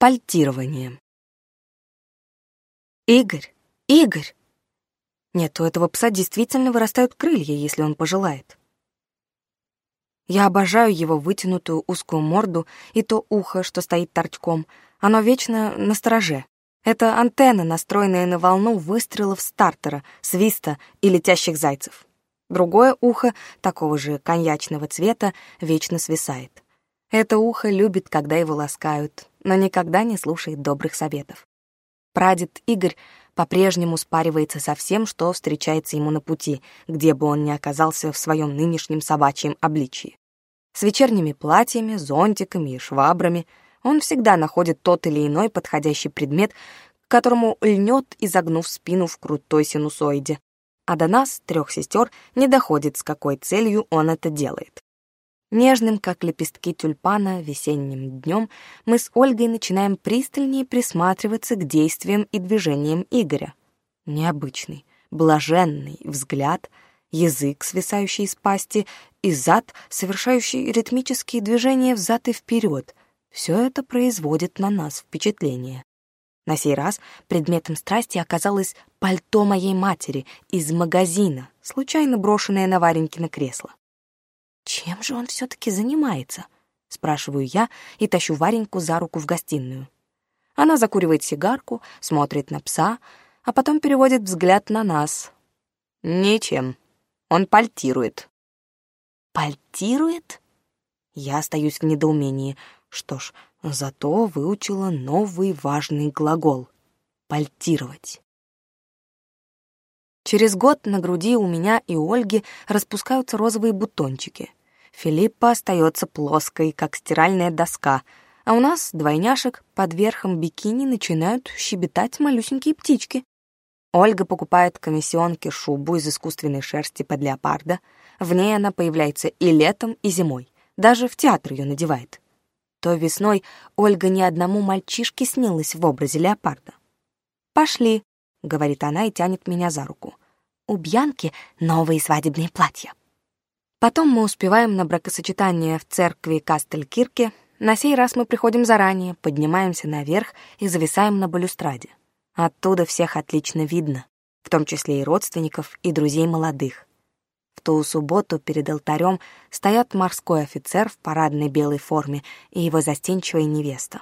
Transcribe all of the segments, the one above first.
пальтированием. «Игорь! Игорь!» Нет, у этого пса действительно вырастают крылья, если он пожелает. Я обожаю его вытянутую узкую морду и то ухо, что стоит торчком. Оно вечно на стороже. Это антенна, настроенная на волну выстрелов стартера, свиста и летящих зайцев. Другое ухо, такого же коньячного цвета, вечно свисает. Это ухо любит, когда его ласкают, но никогда не слушает добрых советов. Прадед Игорь по-прежнему спаривается со всем, что встречается ему на пути, где бы он ни оказался в своем нынешнем собачьем обличии. С вечерними платьями, зонтиками и швабрами он всегда находит тот или иной подходящий предмет, к которому льнет, изогнув спину в крутой синусоиде. А до нас, трех сестер, не доходит, с какой целью он это делает. Нежным, как лепестки тюльпана, весенним днем мы с Ольгой начинаем пристальнее присматриваться к действиям и движениям Игоря. Необычный, блаженный взгляд, язык, свисающий из пасти, и зад, совершающий ритмические движения взад и вперед. Все это производит на нас впечатление. На сей раз предметом страсти оказалось пальто моей матери из магазина, случайно брошенное на Варенькино кресло. «Чем же он все-таки занимается?» — спрашиваю я и тащу Вареньку за руку в гостиную. Она закуривает сигарку, смотрит на пса, а потом переводит взгляд на нас. «Ничем. Он пальтирует». «Пальтирует?» Я остаюсь в недоумении. Что ж, зато выучила новый важный глагол — «пальтировать». Через год на груди у меня и Ольги распускаются розовые бутончики. Филиппа остается плоской, как стиральная доска, а у нас, двойняшек, под верхом бикини начинают щебетать малюсенькие птички. Ольга покупает комиссионке шубу из искусственной шерсти под леопарда. В ней она появляется и летом, и зимой. Даже в театр ее надевает. То весной Ольга ни одному мальчишке снилась в образе леопарда. «Пошли», — говорит она и тянет меня за руку. «У Бьянки новые свадебные платья». Потом мы успеваем на бракосочетание в церкви Кастелькирке. На сей раз мы приходим заранее, поднимаемся наверх и зависаем на балюстраде. Оттуда всех отлично видно, в том числе и родственников, и друзей молодых. В ту субботу перед алтарем стоят морской офицер в парадной белой форме и его застенчивая невеста.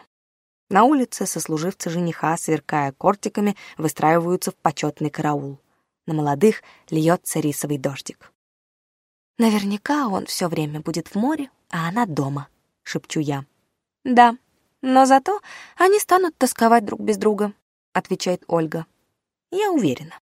На улице сослуживцы жениха, сверкая кортиками, выстраиваются в почетный караул. На молодых льется рисовый дождик. «Наверняка он все время будет в море, а она дома», — шепчу я. «Да, но зато они станут тосковать друг без друга», — отвечает Ольга. «Я уверена».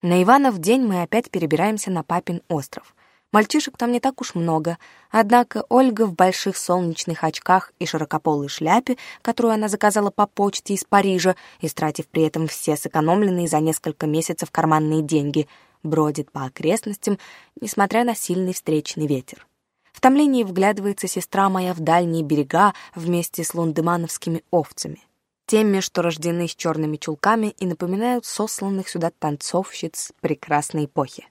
На Иванов день мы опять перебираемся на папин остров. Мальчишек там не так уж много, однако Ольга в больших солнечных очках и широкополой шляпе, которую она заказала по почте из Парижа, истратив при этом все сэкономленные за несколько месяцев карманные деньги, бродит по окрестностям, несмотря на сильный встречный ветер. В томлении вглядывается сестра моя в дальние берега вместе с лундемановскими овцами, теми, что рождены с черными чулками и напоминают сосланных сюда танцовщиц прекрасной эпохи.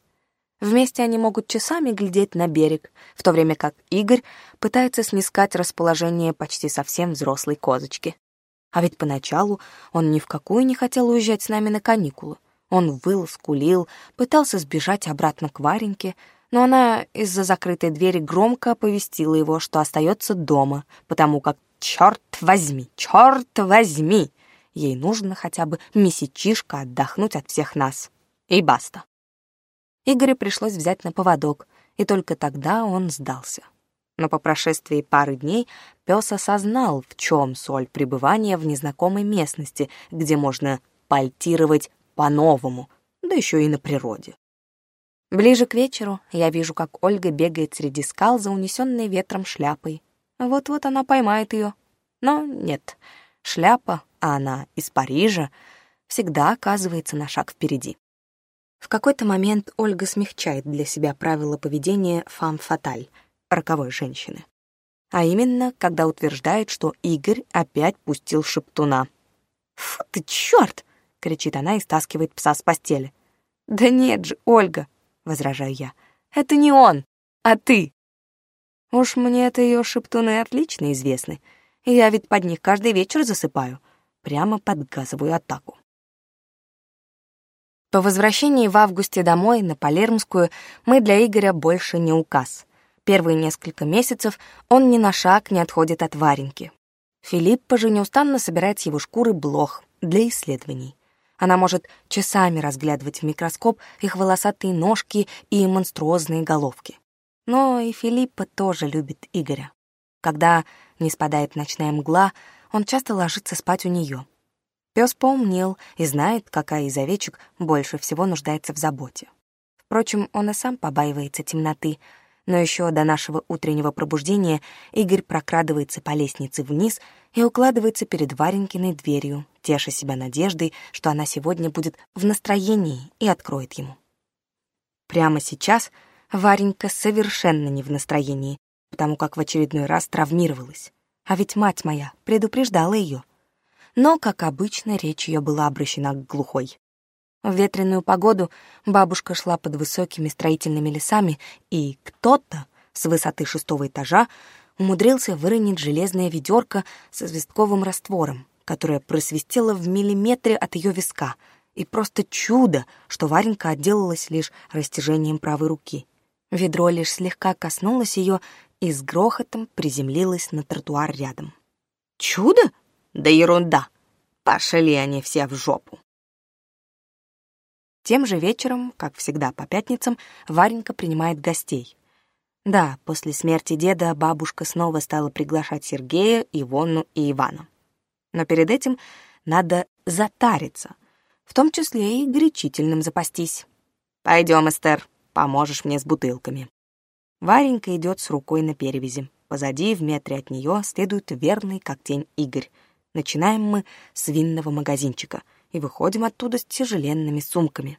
Вместе они могут часами глядеть на берег, в то время как Игорь пытается снискать расположение почти совсем взрослой козочки. А ведь поначалу он ни в какую не хотел уезжать с нами на каникулы. Он выл, скулил, пытался сбежать обратно к Вареньке, но она из-за закрытой двери громко оповестила его, что остается дома, потому как «Черт возьми! Черт возьми!» Ей нужно хотя бы месячишко отдохнуть от всех нас. И баста. Игоря пришлось взять на поводок, и только тогда он сдался. Но по прошествии пары дней пес осознал, в чем соль пребывания в незнакомой местности, где можно пальтировать по-новому, да еще и на природе. Ближе к вечеру я вижу, как Ольга бегает среди скал за унесенной ветром шляпой. Вот-вот она поймает ее. Но нет, шляпа, а она из Парижа, всегда оказывается на шаг впереди. В какой-то момент Ольга смягчает для себя правила поведения фам-фаталь, роковой женщины. А именно, когда утверждает, что Игорь опять пустил шептуна. «Фу ты, чёрт!» — кричит она и стаскивает пса с постели. «Да нет же, Ольга!» — возражаю я. «Это не он, а ты!» «Уж мне это ее шептуны отлично известны. Я ведь под них каждый вечер засыпаю. Прямо под газовую атаку». По возвращении в августе домой на Палермскую мы для Игоря больше не указ. Первые несколько месяцев он ни на шаг не отходит от Вареньки. Филиппа же неустанно собирает с его шкуры блох для исследований. Она может часами разглядывать в микроскоп их волосатые ножки и монструозные головки. Но и Филиппа тоже любит Игоря. Когда не спадает ночная мгла, он часто ложится спать у нее — Пес поумнел и знает, какая из овечек больше всего нуждается в заботе. Впрочем, он и сам побаивается темноты, но еще до нашего утреннего пробуждения Игорь прокрадывается по лестнице вниз и укладывается перед Варенькиной дверью, теша себя надеждой, что она сегодня будет в настроении и откроет ему. Прямо сейчас Варенька совершенно не в настроении, потому как в очередной раз травмировалась. А ведь мать моя предупреждала ее — но, как обычно, речь ее была обращена к глухой. В ветреную погоду бабушка шла под высокими строительными лесами, и кто-то с высоты шестого этажа умудрился выронить железное ведерко со звездковым раствором, которое просвистело в миллиметре от ее виска, и просто чудо, что Варенька отделалась лишь растяжением правой руки. Ведро лишь слегка коснулось ее и с грохотом приземлилось на тротуар рядом. «Чудо?» Да ерунда. Пошли они все в жопу. Тем же вечером, как всегда по пятницам, Варенька принимает гостей. Да, после смерти деда бабушка снова стала приглашать Сергея, Ивонну и Ивана. Но перед этим надо затариться, в том числе и гречительным запастись. «Пойдем, Эстер, поможешь мне с бутылками». Варенька идет с рукой на перевязи. Позади, в метре от нее, следует верный, как тень, Игорь — Начинаем мы с винного магазинчика и выходим оттуда с тяжеленными сумками.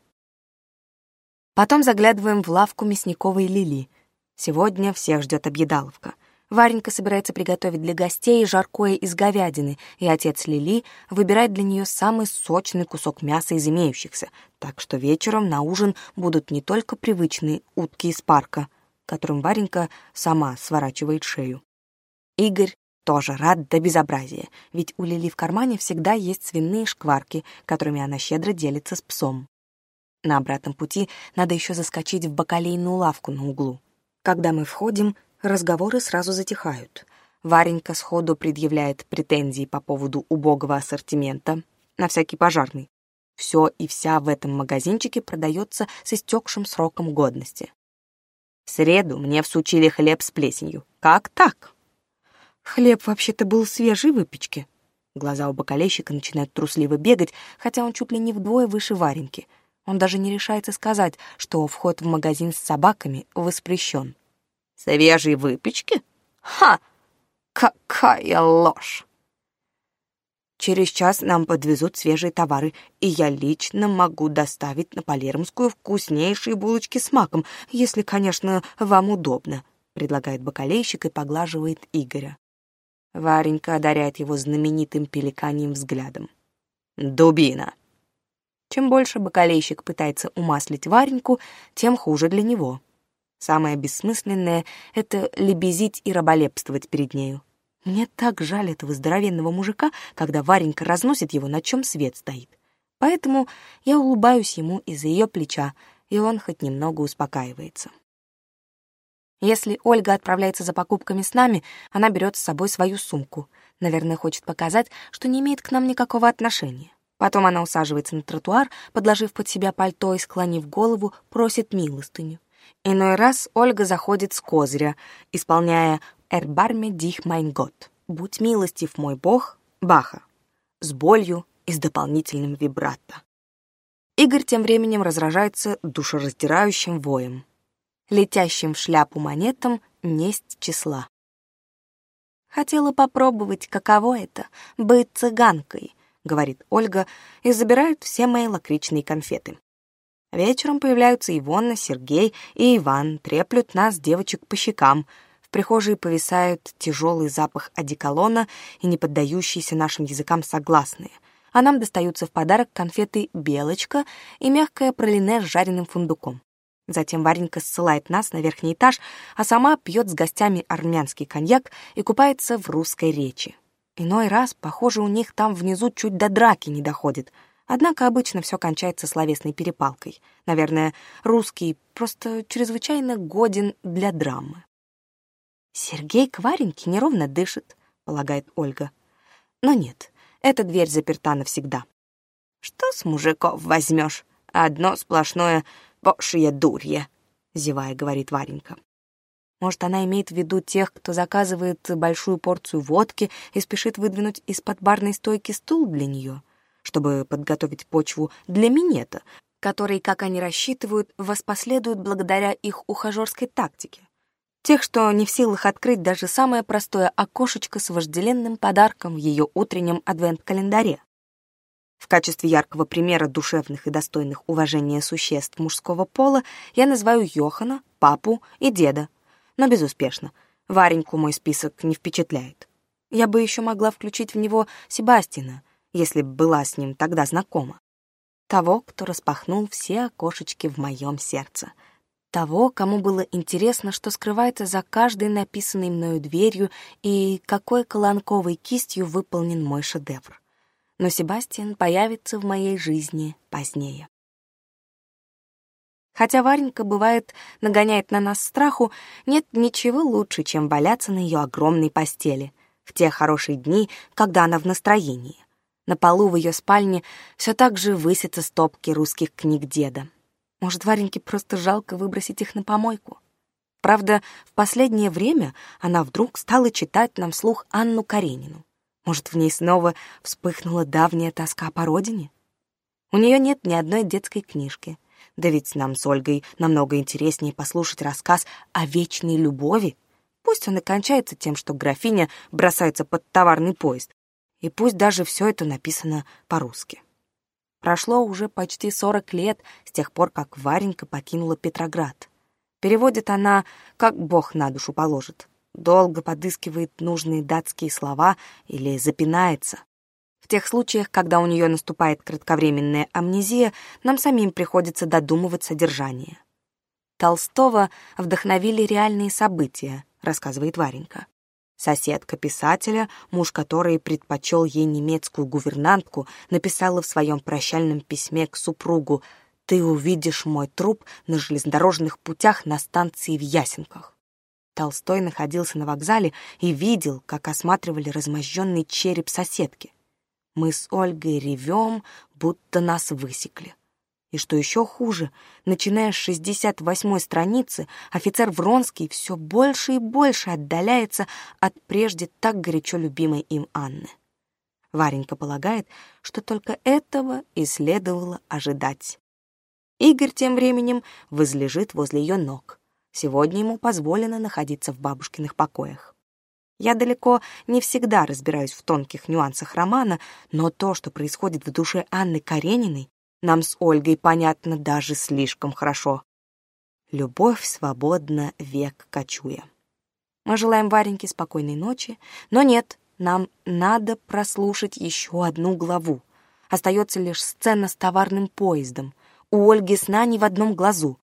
Потом заглядываем в лавку мясниковой Лили. Сегодня всех ждет объедаловка. Варенька собирается приготовить для гостей жаркое из говядины, и отец Лили выбирает для нее самый сочный кусок мяса из имеющихся, так что вечером на ужин будут не только привычные утки из парка, которым Варенька сама сворачивает шею. Игорь тоже рад до безобразия, ведь у Лили в кармане всегда есть свиные шкварки, которыми она щедро делится с псом. На обратном пути надо еще заскочить в бакалейную лавку на углу. Когда мы входим, разговоры сразу затихают. Варенька сходу предъявляет претензии по поводу убогого ассортимента, на всякий пожарный. Все и вся в этом магазинчике продается с истекшим сроком годности. В среду мне всучили хлеб с плесенью. Как так? Хлеб вообще-то был свежей выпечки. Глаза у бокалейщика начинают трусливо бегать, хотя он чуть ли не вдвое выше Вареньки. Он даже не решается сказать, что вход в магазин с собаками воспрещен. «Свежей выпечки? Ха! Какая ложь!» Через час нам подвезут свежие товары, и я лично могу доставить на Палермскую вкуснейшие булочки с маком, если, конечно, вам удобно», — предлагает бакалейщик и поглаживает Игоря. Варенька одаряет его знаменитым пеликаньим взглядом. «Дубина!» Чем больше бокалейщик пытается умаслить Вареньку, тем хуже для него. Самое бессмысленное — это лебезить и раболепствовать перед нею. Мне так жаль этого здоровенного мужика, когда Варенька разносит его, на чем свет стоит. Поэтому я улыбаюсь ему из-за ее плеча, и он хоть немного успокаивается. Если Ольга отправляется за покупками с нами, она берет с собой свою сумку. Наверное, хочет показать, что не имеет к нам никакого отношения. Потом она усаживается на тротуар, подложив под себя пальто и склонив голову, просит милостыню. Иной раз Ольга заходит с козыря, исполняя «Эрбарме дих майн год» — «Будь милостив, мой бог» Баха, с болью и с дополнительным вибратто. Игорь тем временем разражается душераздирающим воем летящим в шляпу монетам несть числа. «Хотела попробовать, каково это — быть цыганкой», — говорит Ольга, и забирают все мои лакричные конфеты. Вечером появляются Ивона, Сергей и Иван, треплют нас, девочек, по щекам. В прихожей повисают тяжелый запах одеколона и не поддающиеся нашим языкам согласные. А нам достаются в подарок конфеты «Белочка» и мягкое пролине с жареным фундуком. Затем Варенька ссылает нас на верхний этаж, а сама пьет с гостями армянский коньяк и купается в русской речи. Иной раз, похоже, у них там внизу чуть до драки не доходит. Однако обычно все кончается словесной перепалкой. Наверное, русский просто чрезвычайно годен для драмы. «Сергей к Вареньке неровно дышит», — полагает Ольга. «Но нет, эта дверь заперта навсегда». «Что с мужиков возьмешь? Одно сплошное большие дурья», — зевая, говорит Варенька. Может, она имеет в виду тех, кто заказывает большую порцию водки и спешит выдвинуть из-под барной стойки стул для нее, чтобы подготовить почву для минета, который, как они рассчитывают, воспоследует благодаря их ухажерской тактике. Тех, что не в силах открыть даже самое простое окошечко с вожделенным подарком в ее утреннем адвент-календаре. В качестве яркого примера душевных и достойных уважения существ мужского пола я называю Йохана, папу и деда, но безуспешно. Вареньку мой список не впечатляет. Я бы еще могла включить в него Себастина, если б была с ним тогда знакома. Того, кто распахнул все окошечки в моем сердце. Того, кому было интересно, что скрывается за каждой написанной мною дверью и какой колонковой кистью выполнен мой шедевр но Себастьян появится в моей жизни позднее. Хотя Варенька, бывает, нагоняет на нас страху, нет ничего лучше, чем валяться на ее огромной постели в те хорошие дни, когда она в настроении. На полу в ее спальне все так же высятся стопки русских книг деда. Может, Вареньке просто жалко выбросить их на помойку? Правда, в последнее время она вдруг стала читать нам слух Анну Каренину. Может, в ней снова вспыхнула давняя тоска по родине? У нее нет ни одной детской книжки. Да ведь нам с Ольгой намного интереснее послушать рассказ о вечной любови. Пусть он и кончается тем, что графиня бросается под товарный поезд. И пусть даже все это написано по-русски. Прошло уже почти 40 лет с тех пор, как Варенька покинула Петроград. Переводит она «как Бог на душу положит» долго подыскивает нужные датские слова или запинается. В тех случаях, когда у нее наступает кратковременная амнезия, нам самим приходится додумывать содержание. Толстого вдохновили реальные события, рассказывает Варенька. Соседка писателя, муж которой предпочел ей немецкую гувернантку, написала в своем прощальном письме к супругу «Ты увидишь мой труп на железнодорожных путях на станции в Ясенках». Толстой находился на вокзале и видел, как осматривали размозженный череп соседки. Мы с Ольгой ревем, будто нас высекли. И что еще хуже, начиная с 68-й страницы, офицер Вронский все больше и больше отдаляется от прежде так горячо любимой им Анны. Варенька полагает, что только этого и следовало ожидать. Игорь тем временем возлежит возле ее ног. Сегодня ему позволено находиться в бабушкиных покоях. Я далеко не всегда разбираюсь в тонких нюансах романа, но то, что происходит в душе Анны Карениной, нам с Ольгой понятно даже слишком хорошо. Любовь свободна век кочуя. Мы желаем Вареньке спокойной ночи, но нет, нам надо прослушать еще одну главу. Остается лишь сцена с товарным поездом. У Ольги сна не в одном глазу.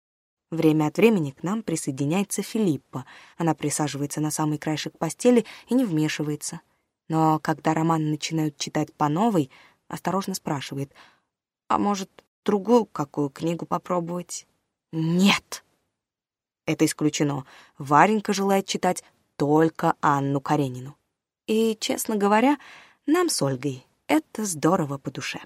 Время от времени к нам присоединяется Филиппа. Она присаживается на самый краешек постели и не вмешивается. Но когда роман начинают читать по новой, осторожно спрашивает, «А может, другую какую книгу попробовать?» «Нет!» Это исключено. Варенька желает читать только Анну Каренину. И, честно говоря, нам с Ольгой это здорово по душе.